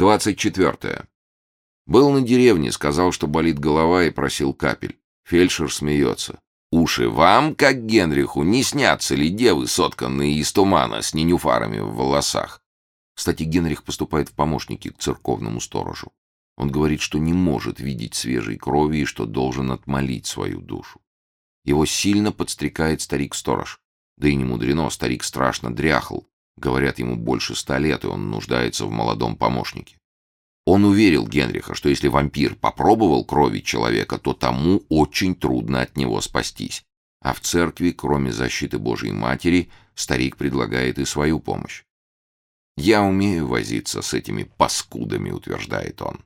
24. Был на деревне, сказал, что болит голова и просил капель. Фельдшер смеется. Уши вам, как Генриху, не снятся ли девы, сотканные из тумана, с ненюфарами в волосах? Кстати, Генрих поступает в помощники к церковному сторожу. Он говорит, что не может видеть свежей крови и что должен отмолить свою душу. Его сильно подстрекает старик-сторож. Да и не мудрено, старик страшно дряхл. Говорят, ему больше ста лет, и он нуждается в молодом помощнике. Он уверил Генриха, что если вампир попробовал крови человека, то тому очень трудно от него спастись. А в церкви, кроме защиты Божьей Матери, старик предлагает и свою помощь. «Я умею возиться с этими паскудами», — утверждает он.